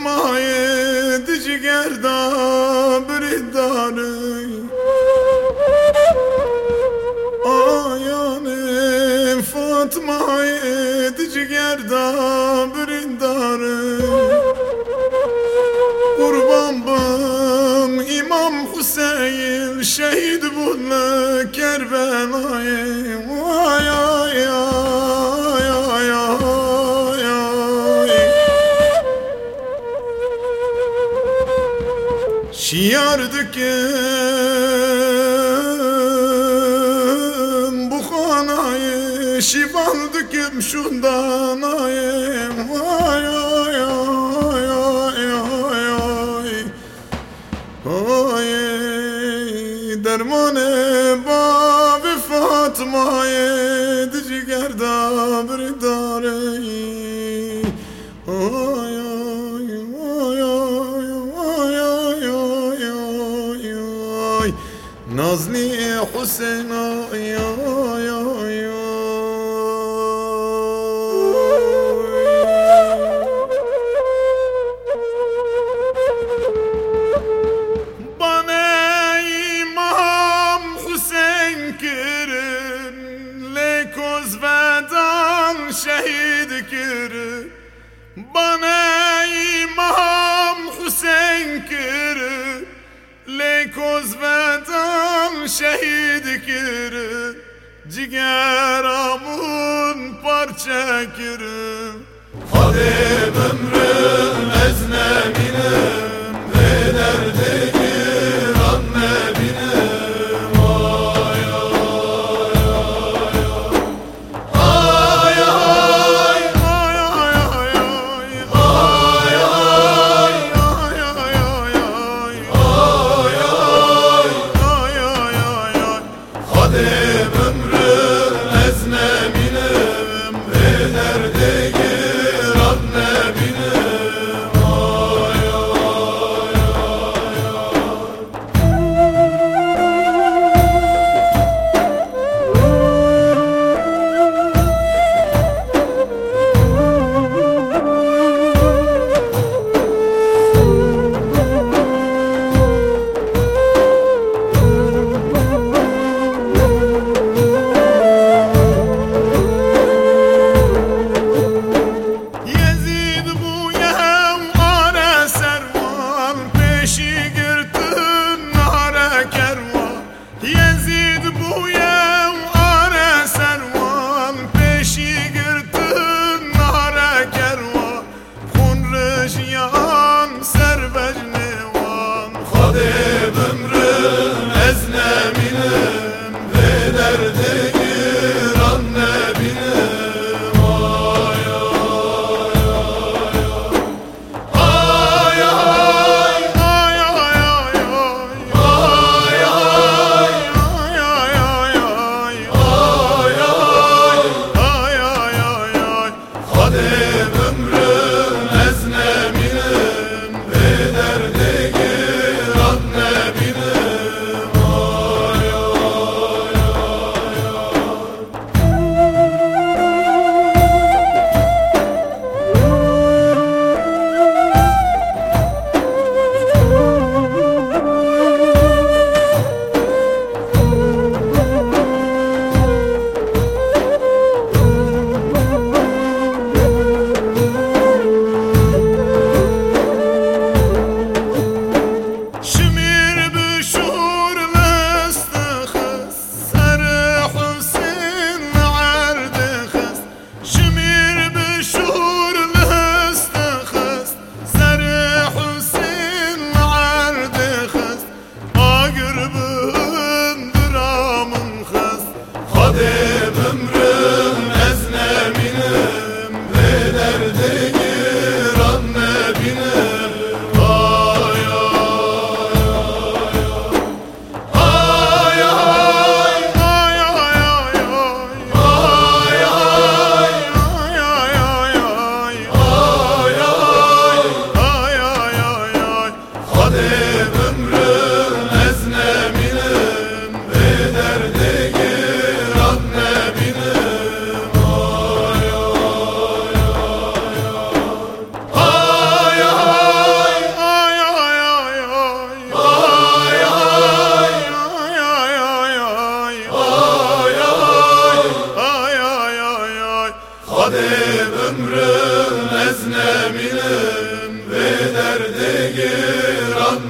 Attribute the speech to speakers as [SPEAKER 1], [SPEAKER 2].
[SPEAKER 1] سرمایه دیجی گردا برید داری آیان فاطمه دیجی گردا برید داری قربان بم امام حسین شهید بود کربلا Şiardıkım bu hanayı Şivaldıkım şundan ayım Ay ay ay ay Bana İmam Hüseyin kirin Leykoz vedan şehit kirin. Bana şehit kirim Cigeramın parça kirim. Habib ömrüm eznemine day. حزنا ömrüm ezneminim Ve derdi giran